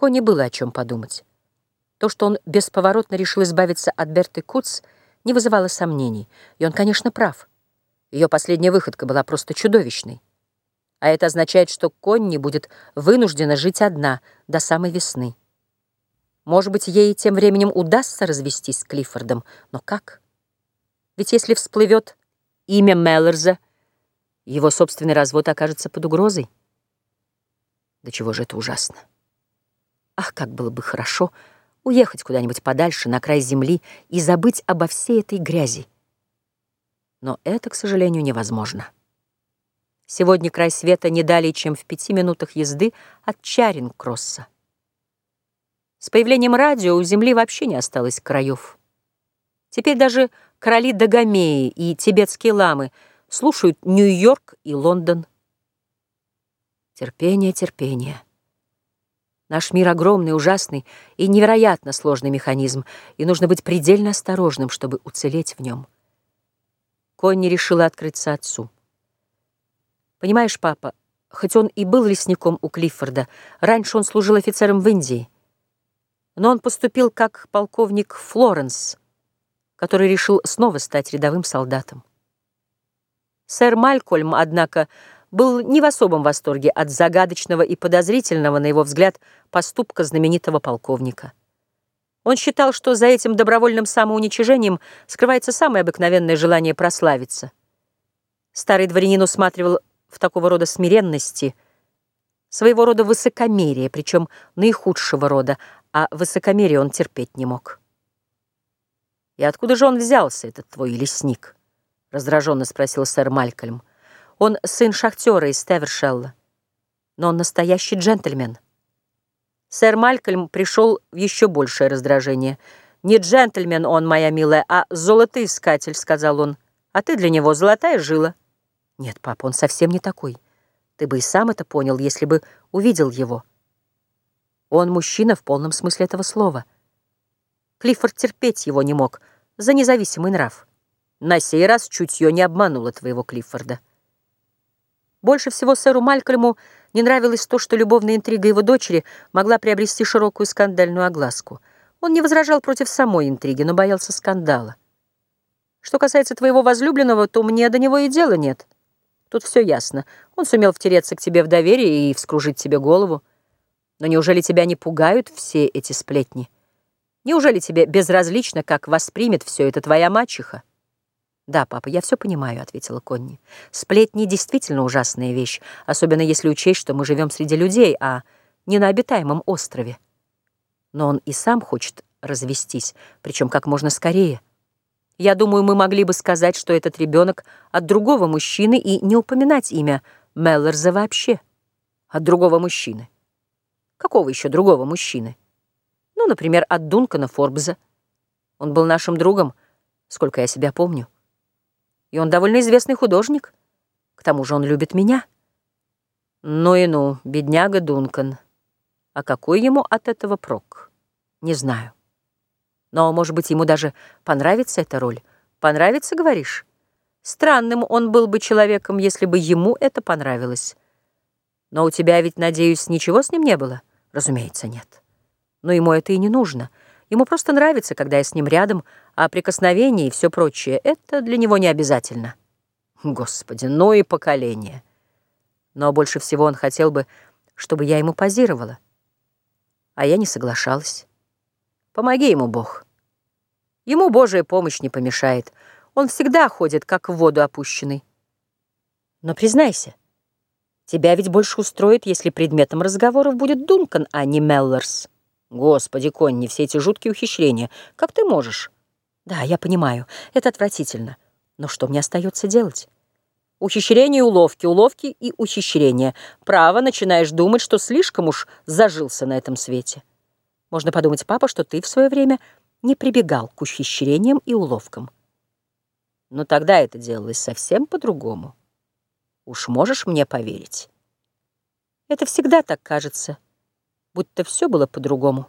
Коне было о чем подумать. То, что он бесповоротно решил избавиться от Берты Куц, не вызывало сомнений. И он, конечно, прав. Ее последняя выходка была просто чудовищной. А это означает, что Конни будет вынуждена жить одна до самой весны. Может быть, ей тем временем удастся развестись с Клиффордом, но как? Ведь если всплывет имя Меллерза, его собственный развод окажется под угрозой. Да чего же это ужасно. Ах, как было бы хорошо уехать куда-нибудь подальше, на край земли, и забыть обо всей этой грязи. Но это, к сожалению, невозможно. Сегодня край света не далее, чем в пяти минутах езды от Чаринг-Кросса. С появлением радио у Земли вообще не осталось краев. Теперь даже короли Дагомеи и тибетские ламы слушают Нью-Йорк и Лондон. Терпение, терпение. Наш мир огромный, ужасный и невероятно сложный механизм, и нужно быть предельно осторожным, чтобы уцелеть в нем. Конни решила открыться отцу. Понимаешь, папа, хоть он и был лесником у Клиффорда, раньше он служил офицером в Индии, но он поступил как полковник Флоренс, который решил снова стать рядовым солдатом. Сэр Малькольм, однако, был не в особом восторге от загадочного и подозрительного, на его взгляд, поступка знаменитого полковника. Он считал, что за этим добровольным самоуничижением скрывается самое обыкновенное желание прославиться. Старый дворянин усматривал в такого рода смиренности своего рода высокомерие, причем наихудшего рода, а высокомерие он терпеть не мог. «И откуда же он взялся, этот твой лесник?» — раздраженно спросил сэр Малькольм. Он сын шахтера из Тевершелла, но он настоящий джентльмен. Сэр Малькольм пришел в еще большее раздражение. «Не джентльмен он, моя милая, а золотоискатель», — сказал он. «А ты для него золотая жила». «Нет, папа, он совсем не такой. Ты бы и сам это понял, если бы увидел его». Он мужчина в полном смысле этого слова. Клиффорд терпеть его не мог за независимый нрав. На сей раз чутье не обмануло твоего Клиффорда. Больше всего сэру Малькольму не нравилось то, что любовная интрига его дочери могла приобрести широкую скандальную огласку. Он не возражал против самой интриги, но боялся скандала. Что касается твоего возлюбленного, то мне до него и дела нет. Тут все ясно. Он сумел втереться к тебе в доверие и вскружить тебе голову. Но неужели тебя не пугают все эти сплетни? Неужели тебе безразлично, как воспримет все это твоя мачеха? «Да, папа, я все понимаю», — ответила Конни. «Сплетни действительно ужасная вещь, особенно если учесть, что мы живем среди людей, а не на обитаемом острове. Но он и сам хочет развестись, причем как можно скорее. Я думаю, мы могли бы сказать, что этот ребенок от другого мужчины и не упоминать имя Меллерза вообще. От другого мужчины. Какого еще другого мужчины? Ну, например, от Дункана Форбза. Он был нашим другом, сколько я себя помню. И он довольно известный художник. К тому же он любит меня. Ну и ну, бедняга Дункан. А какой ему от этого прок? Не знаю. Но, может быть, ему даже понравится эта роль. Понравится, говоришь? Странным он был бы человеком, если бы ему это понравилось. Но у тебя ведь, надеюсь, ничего с ним не было? Разумеется, нет. Но ему это и не нужно. Ему просто нравится, когда я с ним рядом, а прикосновение и все прочее — это для него не обязательно. Господи, ну и поколение. Но больше всего он хотел бы, чтобы я ему позировала. А я не соглашалась. Помоги ему, Бог. Ему Божья помощь не помешает. Он всегда ходит, как в воду опущенный. Но признайся, тебя ведь больше устроит, если предметом разговоров будет Дункан, а не Меллерс. Господи, Конни, все эти жуткие ухищрения. Как ты можешь? Да, я понимаю, это отвратительно. Но что мне остается делать? Ухищрение и уловки, уловки и ухищрения. Право, начинаешь думать, что слишком уж зажился на этом свете. Можно подумать, папа, что ты в свое время не прибегал к ухищрениям и уловкам. Но тогда это делалось совсем по-другому. Уж можешь мне поверить? Это всегда так кажется будто все было по-другому.